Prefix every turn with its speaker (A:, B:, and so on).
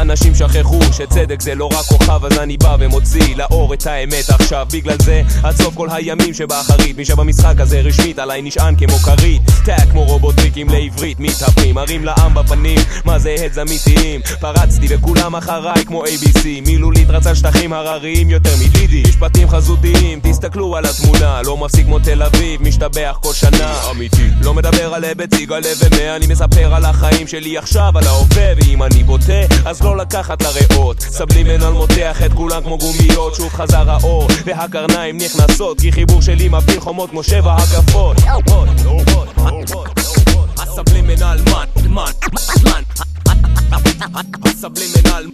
A: אנשים שכחו שצדק זה לא רק כוכב אז אני בא ומוציא לאור את האמת. עכשיו בגלל זה עד סוף כל הימים שבאחרית מי שבמשחק הזה רשמית עליי נשען כמו כרית. טאק כמו רובוטריקים לעברית מתהפים מרים לעם בפנים מה זה הדס אמיתיים? פרצתי וכולם אחריי כמו ABC מילולית רצה שטחים הרריים יותר מלידי משפט תסתכלו על התמונה לא מפסיק כמו תל אביב משתבח כל שנה. אמיתי לא מדבר על היבט סיגל ומאה אני מספר על החיים שלי עכשיו על ההווה ואם אני בוטה אז לא לקחת לריאות. סבלימנל מותח את כולם כמו גומיות שוב חזר האור והקרניים נכנסות כי חיבור שלי מפיל חומות כמו שבע הגפות. הסבלימנל מן, מן, מן. הסבלימנל